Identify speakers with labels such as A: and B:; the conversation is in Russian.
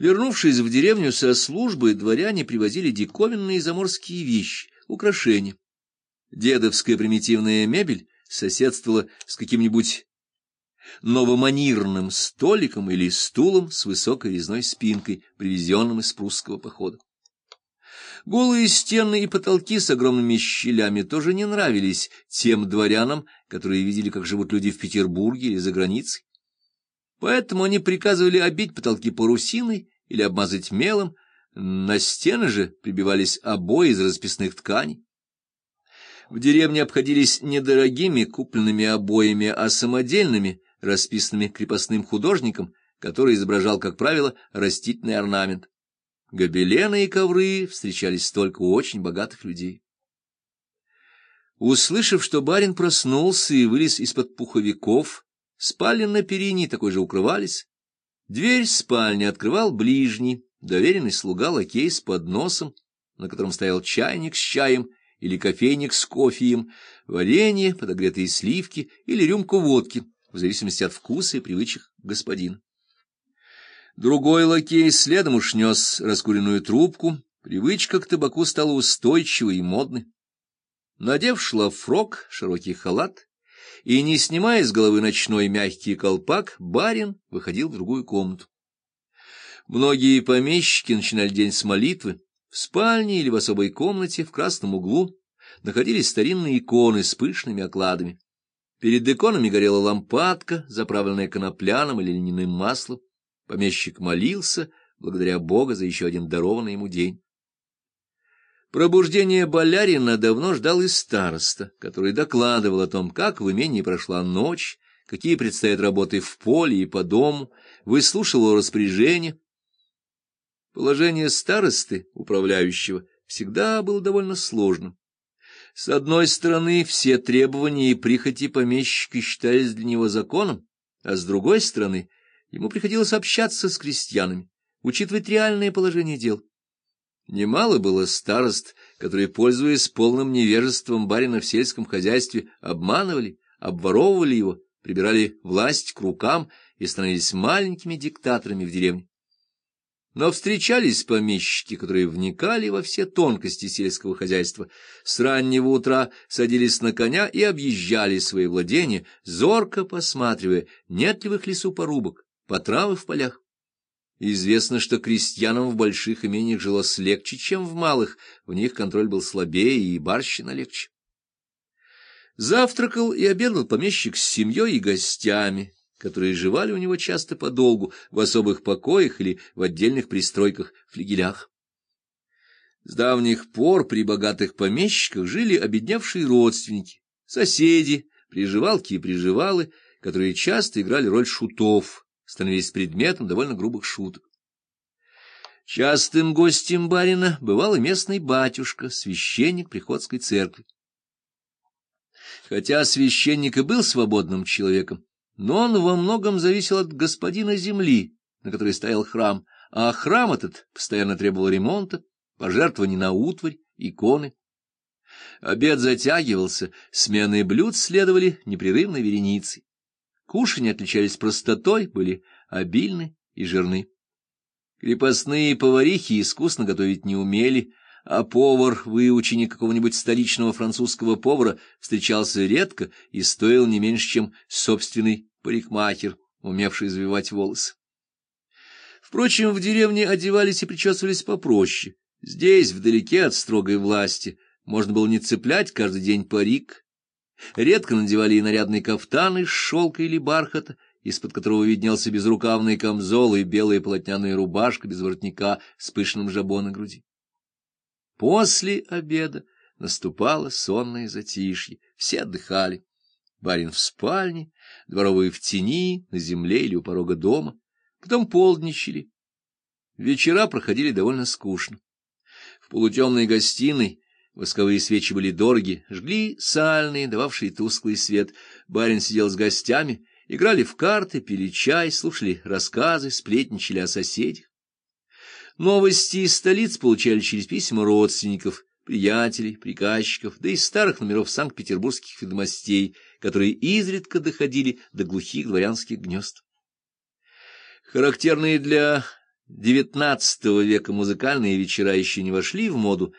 A: Вернувшись в деревню со службы, дворяне привозили диковинные заморские вещи, украшения. Дедовская примитивная мебель соседствовала с каким-нибудь новоманирным столиком или стулом с высокой резной спинкой, привезенным из прусского похода. Голые стены и потолки с огромными щелями тоже не нравились тем дворянам, которые видели, как живут люди в Петербурге или за границей. Поэтому они приказывали обить потолки парусиной или обмазать мелом, на стены же прибивались обои из расписных тканей. В деревне обходились недорогими купленными обоями, а самодельными, расписанными крепостным художником, который изображал, как правило, растительный орнамент. Гобелены и ковры встречались только у очень богатых людей. Услышав, что барин проснулся и вылез из-под пуховиков, спали на перине такой же укрывались. Дверь спальни открывал ближний, доверенный слуга лакей с подносом, на котором стоял чайник с чаем или кофейник с кофеем, варенье, подогретые сливки или рюмку водки, в зависимости от вкуса и привычек господина. Другой лакей следом уж нес раскуренную трубку, привычка к табаку стала устойчивой и модной. Надев шлафрок, широкий халат и, не снимая с головы ночной мягкий колпак, барин выходил в другую комнату. Многие помещики начинали день с молитвы. В спальне или в особой комнате в красном углу находились старинные иконы с пышными окладами. Перед иконами горела лампадка, заправленная конопляным или льняным маслом. Помещик молился, благодаря Бога за еще один дарованный ему день. Пробуждение Болярина давно ждал и староста, который докладывал о том, как в имении прошла ночь, какие предстоят работы в поле и по дому, выслушивал распоряжение. Положение старосты, управляющего, всегда было довольно сложным. С одной стороны, все требования и прихоти помещика считались для него законом, а с другой стороны — Ему приходилось общаться с крестьянами, учитывать реальное положение дел. Немало было старост, которые, пользуясь полным невежеством барина в сельском хозяйстве, обманывали, обворовывали его, прибирали власть к рукам и становились маленькими диктаторами в деревне. Но встречались помещики, которые вникали во все тонкости сельского хозяйства, с раннего утра садились на коня и объезжали свои владения, зорко посматривая, нет ли в их лесу порубок, потравы в полях. Известно, что крестьянам в больших имениях жилось легче, чем в малых, в них контроль был слабее и барщина легче. Завтракал и обедал помещик с семьей и гостями, которые живали у него часто подолгу, в особых покоях или в отдельных пристройках, флигелях. С давних пор при богатых помещиках жили обеднявшие родственники, соседи, приживалки и приживалы, которые часто играли роль шутов, становились предметом довольно грубых шуток. Частым гостем барина бывал и местный батюшка, священник приходской церкви. Хотя священник и был свободным человеком, но он во многом зависел от господина земли, на которой стоял храм, а храм этот постоянно требовал ремонта, пожертвований на утварь, иконы. Обед затягивался, смены блюд следовали непрерывной вереницей. Кушанья отличались простотой, были обильны и жирны. Крепостные поварихи искусно готовить не умели, а повар, выученик какого-нибудь столичного французского повара, встречался редко и стоил не меньше, чем собственный парикмахер, умевший завивать волосы. Впрочем, в деревне одевались и причесывались попроще. Здесь, вдалеке от строгой власти, можно было не цеплять каждый день парик, Редко надевали и нарядные кафтаны из шелка или бархата, из-под которого виднелся безрукавный камзол и белая полотняная рубашка без воротника с пышным жабо на груди. После обеда наступало сонное затишье, все отдыхали. Барин в спальне, дворовые в тени, на земле или у порога дома, потом полдничали. Вечера проходили довольно скучно. В полутемной гостиной Восковые свечи были дороги, жгли сальные, дававшие тусклый свет. Барин сидел с гостями, играли в карты, пили чай, слушали рассказы, сплетничали о соседях. Новости из столиц получали через письма родственников, приятелей, приказчиков, да и старых номеров санкт-петербургских ведомостей, которые изредка доходили до глухих дворянских гнезд. Характерные для XIX века музыкальные вечера еще не вошли в моду,